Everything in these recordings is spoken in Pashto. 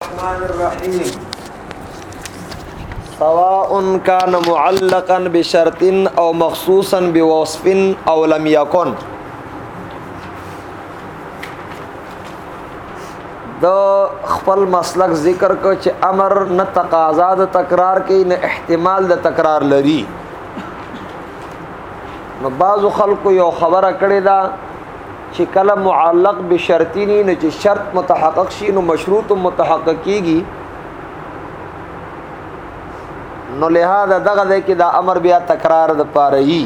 الرحمن الرحيم سواء كان معلقا بشرط او مخصوصا بوصف او لم يكن د خپل مسلک ذکر کو چې امر نه تقاضا د تکرار کوي نه احتمال د تکرار لري نو بعضو خلکو یو خبره کړې ده چې کله معلق بشرطی نه نه چې شرط متحقق شي نو مشروط متحقق کیږي نو لهدا دغه د کې دا امر بیا تکرار د پاره هی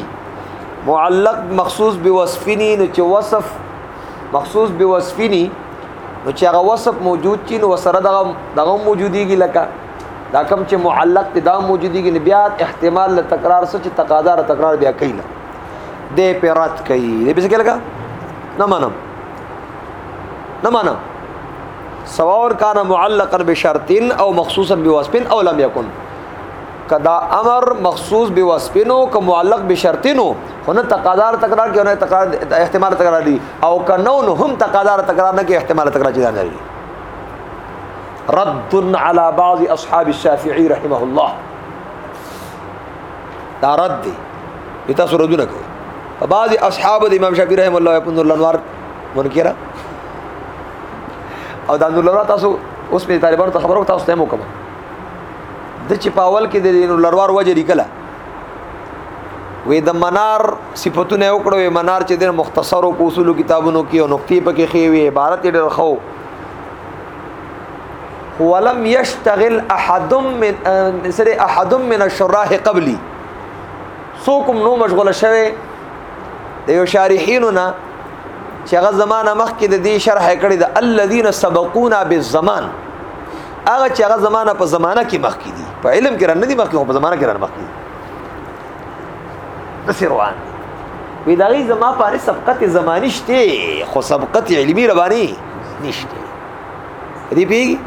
معلق مخصوص بوصفنی نو چې وصف مخصوص بوصفنی نو چې هغه وصف موجود چین وسره دغه دغه موجودیږي لکه دا کم چې معلق دا موجودیږي بیا احتمال له تکرار سره چې تقاضا را تکرار بیا کوي دې په رد کوي دې په څه کې لګا نه منم نه منم سواء کان معلقا بشرط او مخصوصا بوصف او لم يكن کدا امر مخصوص بوصفنو ک معلق بشرطنو هنه تقادار تکرار کې هنه تقرار احتمال تکرار دي او ک نو نو هم تقادار تکرار نه کې احتمال تکرار چي نه لري رد على بعض اصحاب الشافعي رحمه الله دا رد دی چې تاسو ردونه کوئ په بعض اصحاب د امام شافعي رحم الله په نور الانوار منکره او دا نور الانوار تاسو اوس په طالبانو ته خبرو تاسو ته مو کوم د چې په اول کې د نور الانوار وجه لیکله وې د منار صفاتونه وکړو وې منار چې د مختصرو اصولو کتابونو کې او نقطې پکې خې وې عبارت ډېر خو ولم يشتغل احد من سره احد من الشراح قبلي سوکم نو مشغوله شوه د یو شارحینو نه چې هغه زمانہ مخکې د دې شرح کړی د الذين سبقونا بالزمان هغه چې هغه زمانہ په زمانہ کې مخکې دي په علم کې رنه دي مخکې خو په زمانہ کې رنه مخکې دي بس روان وی دغه زما په سبقت زمانی شته خو سبقت علمی ربانی نشته دې پیږي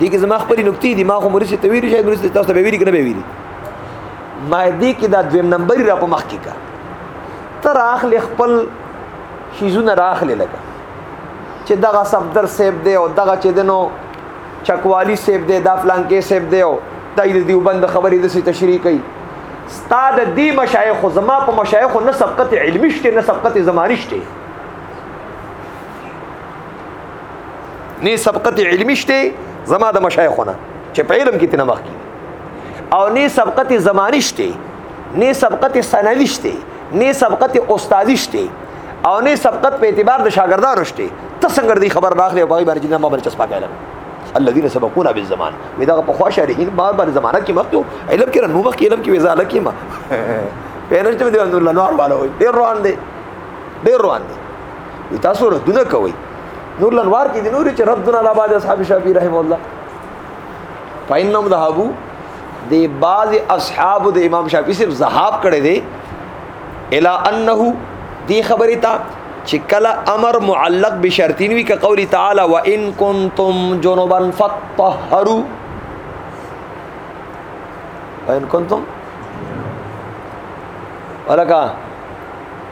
دې کې زما خپل نقطې دي ما خو مرسي ته ویل شي مرسي تاسو به ویل کنه به ویل ما دې کې دا دویم نمبر را په مخ کې کا تر اخلي خپل شیزونه راخلي لګا چې دغه صفدر سیب دی او دغه چې دنو چکوالی سیب دی دا فلان کې سیب دی او دای د دیوبند خبرې د سي تشریح کوي استاد دی مشایخ زما په مشایخ نه سبقت علمی شته نه سبقت زمانی شته نه سبقت علمی شته زما د مشایخونه چې په علم کې تنمخ کی او نه سبقت زمانی شته نه سبقت سنوي شته نه سبقت استادی شته او نه سبقت په اعتبار د شاګردانو شته ته څنګه دې خبر راخلې او په باندې جنہ ما بل چسپا کړم الذين سبقونا بالزمان ودا په خوښه لري بار بار زمانہ کې مخکې علم کې نو مخکې علم کې وزاله کې ما پینشته دی نور لنوار بالا وي ډیر روان دی ډیر روان دی تاسو ردونه کوي نور لنوار کې دي نور چې ردونه لا بعد اصحاب شافعي رحم الله فإنهم ذهبوا د بعض اصحاب د امام شافعي صرف ذهاب کړي دي الا انه دی خبره تا چې کله امر معلق بشرطین وی ک قولی تعالی وان کنتم جنبا فطهروا وان کنتم ولکه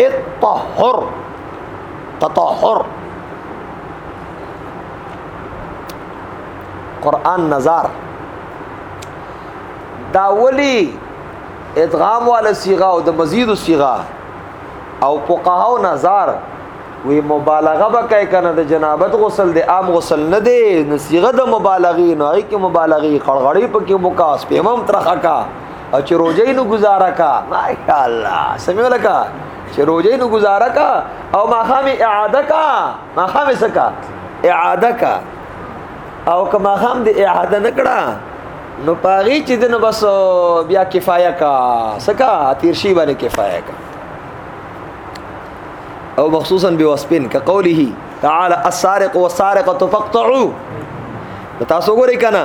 الطهر تطهر قران نظر دا ولی ادغام والا صيغه او د مزید صيغه او فقهاو نظر وی مبالغه به کوي کنه د جنابت غسل د عام غسل نه دی نو صيغه د مبالغه نه هي کې مبالغه خړغړی پکې مکاس پیمم ترخه کا او چې روزي نو گزاره کا ماشاء الله سمې لکه چې روزي نو گزاره کا او ماخامي اعاده کا ماخامي سکا اعاده کا او که ماخام دې اعاده نکړه نو پاغي چې دنه بس بیا کفایه کا سکا تیر شي باندې کفایه کا او مخصوصا بوسپن كقوله تعالى السارق والسارقه فاقطعوا تاسو ګورئ کنه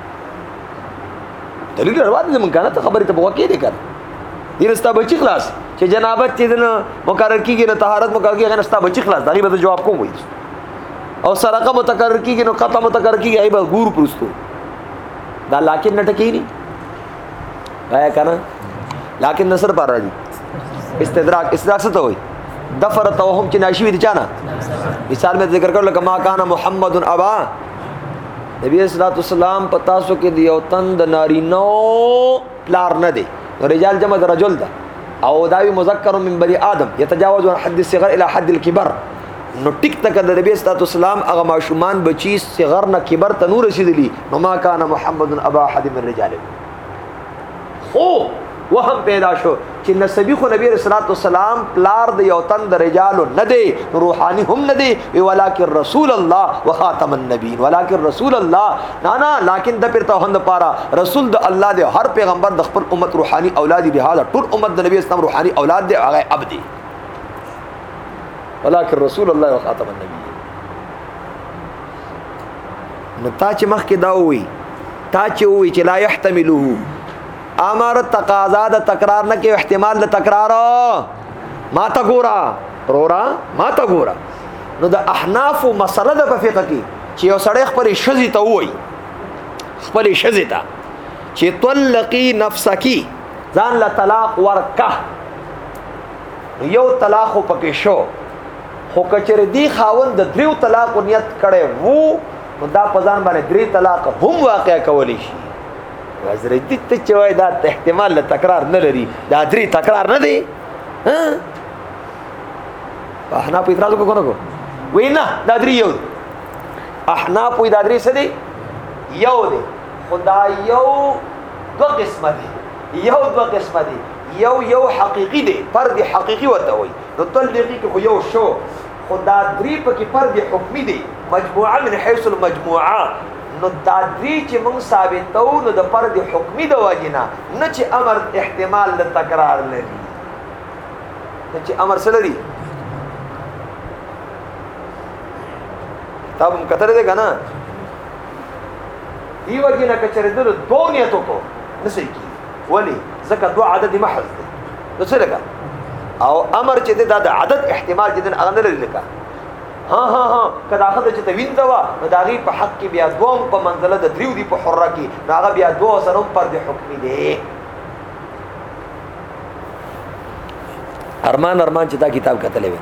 دلیل روان دي مونږ کنه ته خبرې ته بوکې دي کنه یرستا بچی خلاص چې جنابت چې دنه مقرر کیږي نه طهارت مقرر کیږي نه ستا بچی خلاص دغه به جواب کوم وي او سرقه متکرر کیږي نو قطع متکرر کیږي ای به ګور پرستو دا لکن نه ټکی نه آیا کنه لکن نصر پر راځي استدراک استدراک څه ته وایي دفر توهم چې ناشوي دي چانه مثال مې ذکر کړل کما کان محمد ابا نبی صلی الله علیه وسلم په تاسو کې دی او تن د نارینو پلار نه دی رجال جمع د رجل ده او داوی مذکر من بنی آدم یتجاوز عن حد الصغر الى حد الكبر نو ټیک تک د نبی صلی الله علیه وسلم هغه ماشومان بچی صغر نه کبر ته نور رسیدلی نو ما کان محمد ابا حد من رجال خو وهم پیدا شو چې نسبی خو نبی رسول الله سلام پلار د یو تن د رجالو نه دی روحاني هم نه دی ولکن رسول الله وخاتم النبی ولکن رسول الله نه نه لکن د پر توهند پاره رسول د الله دی هر پیغمبر د خپل امت روحاني اولاد دی هغه ټول امت د نبی اسلام روحاني اولاد دی هغه اب دی ولکن رسول الله وخاتم النبی نو تا چې مخکې دا وی تا چې وی چې لا يحتمله امر تقاضا د تکرار نه کې احتمال د تکرار ما تا ګورا رورا ما تا ګورا نو د احناف مسله د فقہ کې چې یو سړی خپل شذې ته وای خپل شذې ته چې طلقي نفسکی ځان له طلاق ورکه یو طلاق پکې شو خو کچره دی خاوند د دریو طلاق نیت کړي وو نو دا په ځان باندې درې طلاق هم واقع کولی شي وزر دې ته چې وای دا احتمال له تکرار نه لري دا درې تکرار نه دی ها احنا په اعتراض وکړو کو وینا دا درې یو احنا په دا درې څه دی یو دی خدا یو دو قسمه دی یو دو قسمه دی یو یو حقیقی دی فرد حقیقی وته وي نو تل لږی کې خو یو شو خو دا درې پکې فرد حکمی دی مجموعه من حیث المجموعه نو دا درې چې موږ ثابتو نو د فرد حکمی د وجنا نه چې امر احتمال د تکرار لري نه چې امر سره لري تاب هم کتر دے گا نا دیو جی نا کچر دل دو نیتوں کو نسے کی ولی ځکه دوه عدد محض دی نو څه لګا او امر چې دا د عدد احتمال چې دن هغه نه لري لکه ها ها ها کدا خدای چې توین دا وا دا غي په حق کې بیا دوم په منزله د دریو دی په حره کې هغه بیا دوه سره پر د حکم دی ارمان ارمان چې دا کتاب کتلې وي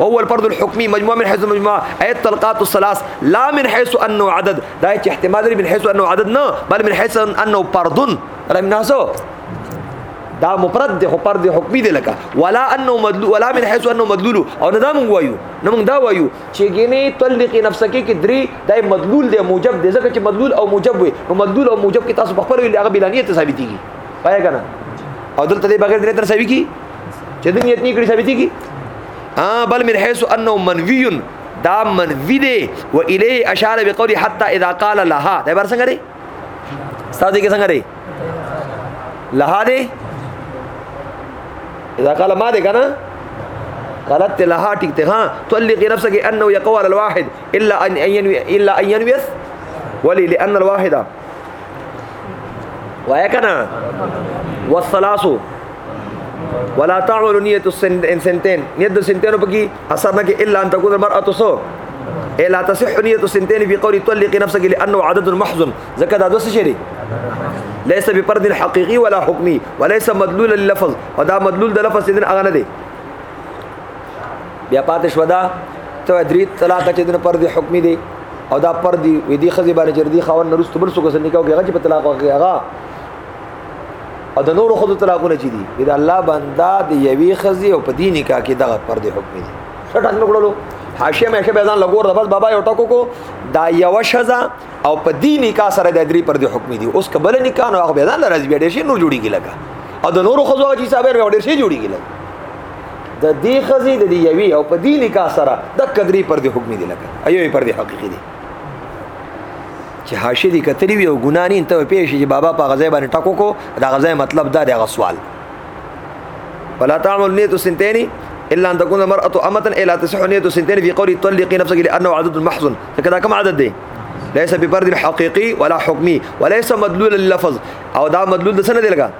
هو الفرد الحكمي مجموعه من حيث مجموعه اي الطلقات الثلاث لا من حيث انه عدد دا احتمال من حيث انه عدد نه بل من حيث انه فرد ولا من حيث دا مفرد دی خو پر دی حکمی دی لکه ولا انه مدلول ولا من حيث انه مدلول او نه دا مونږ وایو نه مونږ دا وایو چې ګینه تلقی نفسکی کې درې دا مدلول دی موجب دی ځکه چې مدلول او موجب وي نو مدلول او موجب کې تاسو په خپل ویل هغه بلانیت ثابتېږي پای کنه او دلته بغیر دې تر سوي کی چې د نیت نه کړی ثابتېږي ها بل من حيث انه منوي دا منوي دی و الیه اشاره بقول حتى اذا قال لها دا بر څنګه دی استاد کې څنګه دی لها دی اذا قال ما دی کنه قالت لها ټیک ته ها طلق نفسك انه يقوى الواحد الا ان ينوي الا ان ينوي ولي لان الواحده وای کنه والثلاث ولا تعمل نیت السنتين نیت السنتين په کې اثر نه کې الا ان تكون المرأه سو الا تصح نیت السنتين في قول طلق نفسك لانه عدد محض زکه دا دوس شری ليس بفرد حقيقي ولا حكمي وليس مدلول اللفظ ودا مدلول د لفظ دین اغه نه دی بیا پاتې شو دا ته درې طلاق چې دنه پر دې حکمی دی او دا پر دی وې دی خزي باندې چردي خاون نرست بل څه کوسن نکاو کې هغه چې په طلاق واقع هغه او د نورو خود طلاقونه چي دي دا الله بندا د یوي خزي او په دین نکاح کې دغه پر دی حکم دي څه ټاک نکړلو حاشیه مې شه بیان لګور د بس بابا یو ټکو کو دا یو شزا او په دې نکاح سره د درې پر دې حکم دي اوس کبل نکاح نو هغه بیان راځي بیا ډېر شي نور جوړیږي لګا او د نورو خزو چې صاحب ډېر شي جوړیږي لګا د دې خزي د دې یوي او په دې نکاح سره د قدرې پر دې حکم دي لکه ایو پر دې حقيقي دي چې حاشې دي کتلی وي او ګنا نه ته پیښ چې بابا په غزا باندې ټکو کو دا غزا مطلب دا دی غسوال ولا تعمل نیت سنتینی الا ان تكون المراه امه الا تصح نيه سنتين في قول طلقي نفسك لانه عدد محض فكذا كم عدد دي ليس بفرد حقيقي ولا حكمي وليس مدلول اللفظ او دا مدلول د سند لګا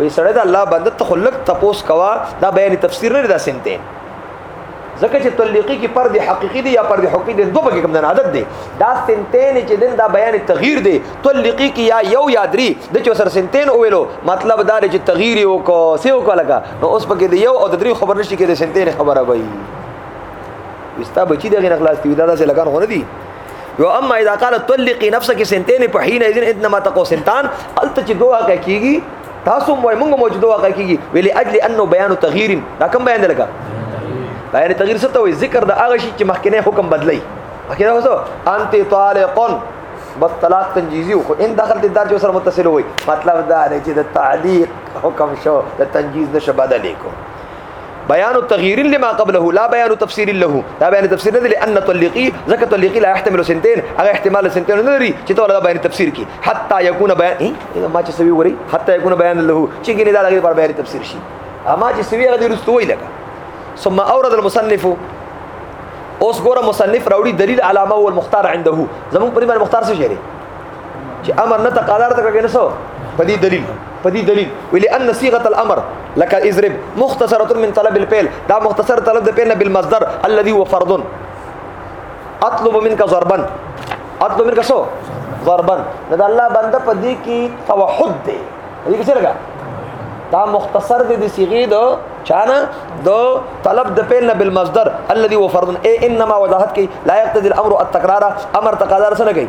وې سړی د الله بنده ته خلک تپوس کوا دا بیان تفسیر نه دا سمته ځکه چې تلقی کې پر د حقيقي دی یا پر د حقيقي دی دوه پکې کوم نه عادت دی دا سنتین چې دین دا بیان تغییر دی تلقی کې یا یو یا درې د چې سر سنتین ویلو مطلب دا دی چې تغییر یو کو سی وکړه لگا نو اوس پکې دی یو او د درې خبر نشي کې د سنتین خبره وایي وستا بچی دغه نه خلاص دی دا داسې لګان غو نه دی و اما اذا قال طلقي نفسك سنتين په حين اذن انما تقو سنتان الته چې دوه واقع کیږي تاسو مو موږ موجوده واقع کیږي ویل اجل انه بیان تغییر دا کوم بیان لګا بیان تغییر څه ته وي ذکر د هغه شي چې مخکنه حکم بدلی مخکنه اوسو انت طالقون بس طلاق تنجیزی خو ان داخل د دار جو سره متصل وي مطلب دا دی چې د تعلیق حکم شو د تنجیز نشه بدلې کو بيان تغيير لما قبله لا بيان تفسير له دا بيان تفسير نه لأن طلقي ذکر طلقي لا يحتمل سنتين هغه احتمال سنتين نه لري چې ته ولا بيان تفسير کی حتى يكون بيان ايه ما چې سوي وري حتى يكون بيان له چې ګنې دا لګي پر بيان تفسير شي اما چې سوي هغه رستو وي لګا ثم اورد المصنف اوس ګوره مصنف راوړي دلیل علامه او المختار عنده زمون پرې مختار څه شي چې امر نه تقاضا ته کوي نه سو په دې دلیل په دې دلیل ویل ان صيغه الامر لك اضرب مختصره من طلب الفعل دا مختصر طلب د فعل بالمصدر الذي هو فرض اطلب منك ضربا اطلب منك سو ضربا دا الله بنده په دې کې توحد دی دې څه لګا دا مختصر دی د صيغه دو چانه دو طلب د فعل بالمصدر الذي هو فرض اي انما وضاحت کی لا يقتضي الامر التكرار امر تقاضا سره کوي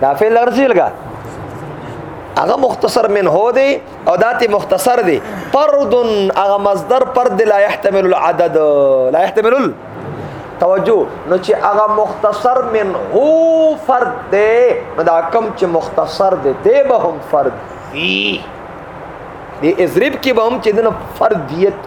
دا فعل ارزیل کا هغه مختصر من هو دی او داتی مختصر دی فرد هغه مصدر فرد لا يحتمل العدد لا يحتمل توجه نو چې هغه مختصر من هو فرد دی نو دا کم چې مختصر دی دی به هم فرد وي دی ازرب کې به هم چې دنه فردیت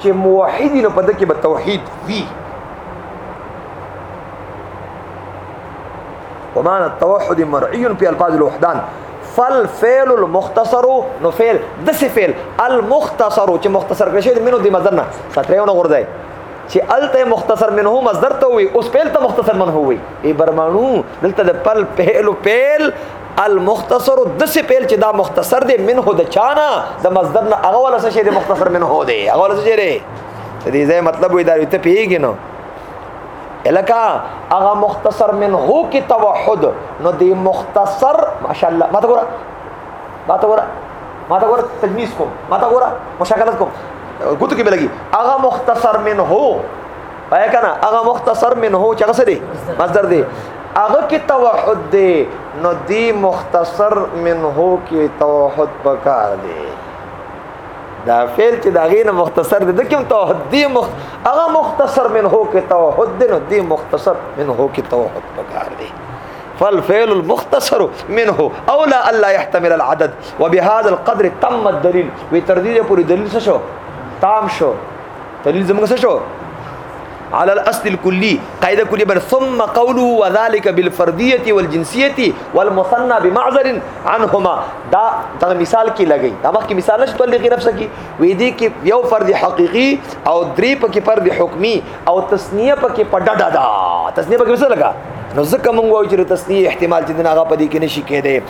چې موحد نو په دکې به توحید وی ومعنى التوحد مرعي في الفاظ الوحدان فالفعل المختصر نو فعل د څه فعل المختصر چې مختصر کړی شوی منو د مصدر نه ساتریونه غورځي چې الته مختصر منه مصدر ته وي اوس فعل ته مختصر منه وي ای برمانو دلته د پل فعل فعل المختصر د څه پیل چې دا مختصر دی منه د چانه د مصدر نه هغه ولا څه شی دی مختصر منه دی هغه ولا څه شی دی دې ځای مطلب وې دا ته پیږي نو الکا هغه مختصر منه کې توحد نو دی مختصر ماشاءالله ما ته ګوره ما ته ګوره ما ته ګوره تجمیز کوم ما ته ګوره مشاکلت کوم ګوتو کې بلګي هغه مختصر منه پای کنه هغه مختصر منه چې هغه سره مصدر دی هغه کې توحد دی نو دی مختصر منه کې توحد پکار دی دا فعل چې دا غینه مختصر دی د کوم توحد دی مخ هغه مختصر منه کې توحد دی نو دی مختصر منه کې توحد پکار دی فالفعل المختصر منه اولا الا يحتمل العدد وبهذا القدر تم الدليل وترديد پوری دلیل شو تام شو دلیل زموږ څه شو على الاصل الكلي قاعده كليه بل ثم قوله وذلك بالفرديه والجنسيه والمثنى بمعذر عنهما دا دا مثال کې لګي دا مخکې مثال نشته تل غیر نفس کې وې دي کې یو فرد حقيقي او درې پکې فرد حکمي او تسنیه پکې پډډه دا تسنیه پکې څه لګا نو ځکه مونږ وایو چې تسنیه احتمال چې دغه په دې کې نشي کېده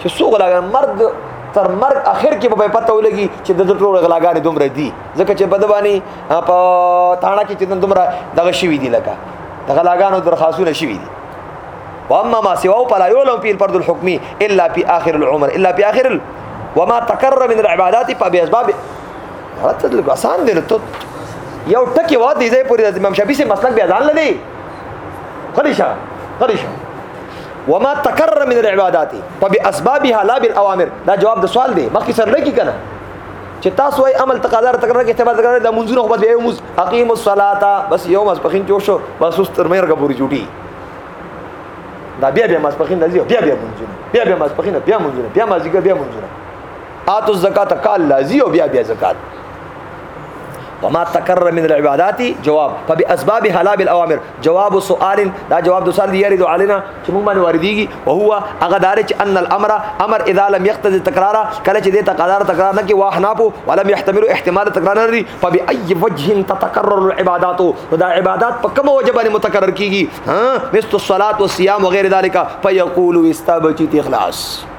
چې څو غلاګان مرګ تر مرګ اخر کې به پته ولګي چې د ټولو غلاګانې دومره دي ځکه چې بدبانی په تاڼه کې چې دومره دغه شوی دی لکه د غلاګانو درخواستونه شوی دي واما ما سواه فلا يعلم في الفرض الحكمي الا في اخر العمر الا في اخر ال... وما تكرر من العبادات فباسباب رات لګ آسان دی ته یو ټکی واد دی ځای پوری د امام شافعي سي مسلک بیا ځان لدی خلیشه خلیشه وما تکرر من العبادات فباسبابها لا بالاوامر دا جواب د سوال دی مخکې سره لګی کنه چې تاسو یې عمل تقاضا را تکرار کې اعتبار تکرار د منځونو خو به موز اقیم الصلاه بس یو مز پخین جوړ شو بس اوس تر مېرګه پوری جوړی دا بیا بیا مز پخین لازم بیا بیا منځونه بیا بیا مز پخین بیا منځونه بیا مز بیا منځونه آتو زکات کال لازم او بیا بیا زکات وما تکرر من العبادات جواب فباسباب حلاب الاوامر جواب سؤال دا جواب د سوال دی یاري علينا چې موږ باندې واردېږي او هو هغه دار چې ان الامر امر اذا لم يقتضي تکرار کله چې د تقرار تکرار نه کې واه نه پو ولم يحتمل احتمال تکرار نه لري فباي وجه تتكرر العبادات دا عبادات په کوم وجه باندې متکرر کیږي ها مثل الصلاه والصيام وغير ذلك فيقول استبجت اخلاص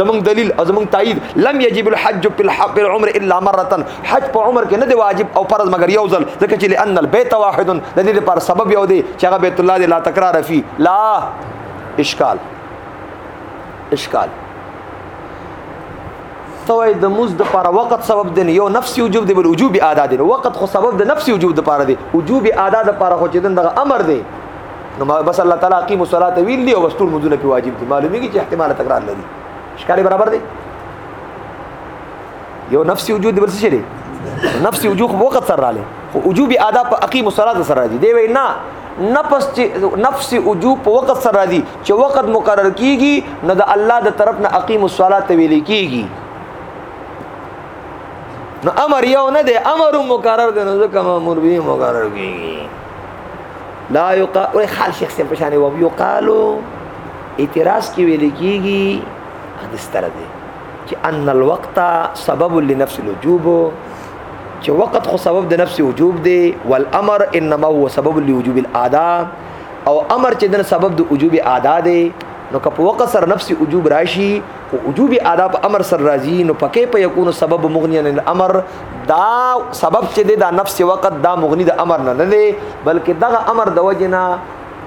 زمونږ دلیل او زمونږ تایید لم یجب الحج فی الحب العمر الا مره حج په عمر کې نه دی واجب او فرض مگر یو ځل ځکه چې لئن البیت واحد د دې لپاره سبب یو دی چې هغه بیت الله دی لا تکرار فی لا اشکال اشکال توای د موز د لپاره وخت سبب دی یو نفسي وجوب دی بل وجوب ادا دی وخت خو سبب د نفسي وجوب لپاره دی وجوب ادا لپاره خو چې دغه امر دی نو بس الله تعالی اقیم الصلاه ویل دی او واستول مزونه په واجب دي معلومیږي چې احتمال تکرار لري ښکاري برابر دی یو نفسي وجود بل څه دی نفسي وجود وخت سره رااله خو وجوب آداب په اقیم الصلاه سره راځي دی وی نه نفس چې نفس وجوب په وخت سره راځي چې وخت مقرر کیږي نو د الله د طرف نه اقیم الصلاه ته ویل کیږي نو امر یو نه دی امر مقرر دی نو ځکه مامور به مقرر کیږي لا یقال وای خال شیخ سم پشان و یقالو اعتراض کی ویل کیږي حدیث تر دې چې ان الوقت سبب لنفس الوجوب چې وقت خو سبب د نفس وجوب دی والامر انما هو سبب لوجوب الادا او امر چې د سبب د وجوب ادا دی نو که په وقت سره نفس وجوب راشي خو وجوب ادا په امر سره راځي نو پکې په یکون سبب مغنی عن الامر دا سبب چې دی دا نفس وقت دا مغنی د امر نه نه دی بلکې دغه امر د وجنه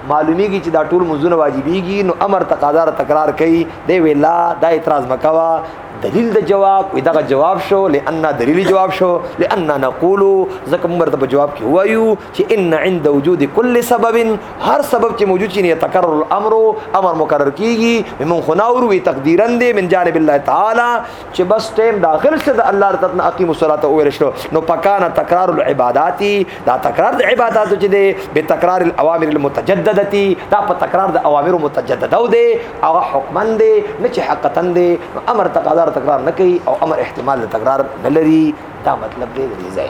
معلومیږي چې دا ټول منځونه واجبېږي نو امر تقاضا را تکرار کوي دی ویلا دا اعتراض مکوا دلیل د جواب وي دغه جواب شو لئن دلیل جواب شو لئن نقول زکه موږ ته جواب کې وایو چې ان عند وجود كل سبب هر سبب چې موجود شي تکرر الامر امر مکرر کیږي من خناور وی تقدیرا دی من جانب الله تعالی چې بس ټیم داخل څه د الله تعالی نه اقیم الصلاه او ورشلو نو پکانه تکرار العبادات دا تکرار د عبادت چې دی به تکرار الاوامر المتجدده دا په تکرار د اوامر متجدده دی او حکمن دی نه چې حقیقتا دی امر تقاضا تکرار نه کوي او امر احتمال تکرار نه لري دا مطلب دی دی ځای